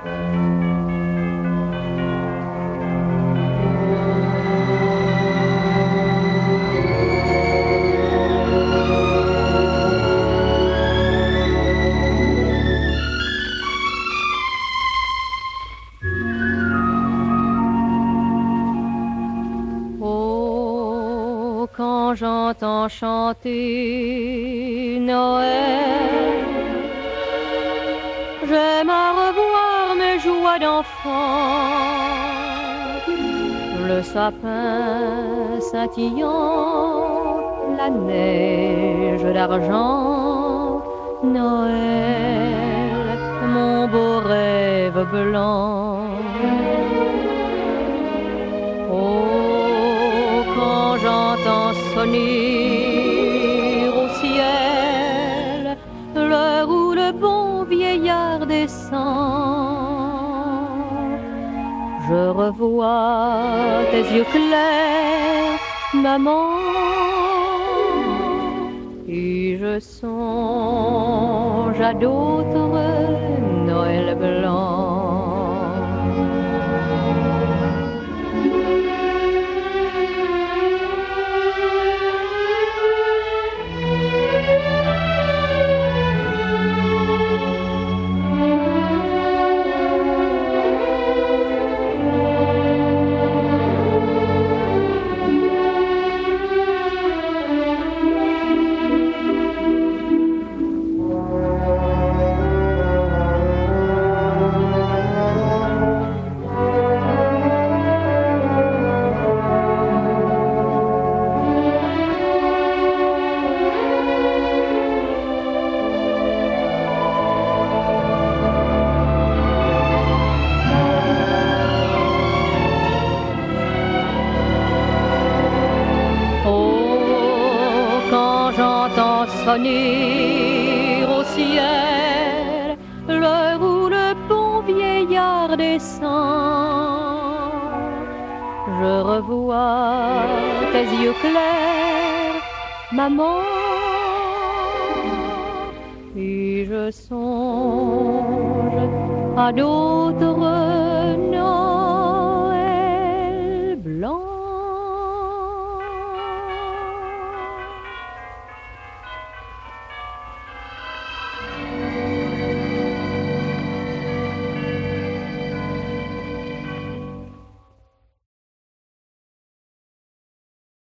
Oh, quand j'entends chanter Noël. Joies d'enfant, le sapin scintillant, la neige d'argent, Noël, mon beau rêve blanc. Oh, quand j'entends sonner au ciel l'heure où le bon vieillard descend, je revois tes yeux clairs, maman, et je songe à d'autres Noël blancs. Au ciel l'heure où le bon vieillard descend, je revois tes yeux clairs, maman, et je songe à d'autres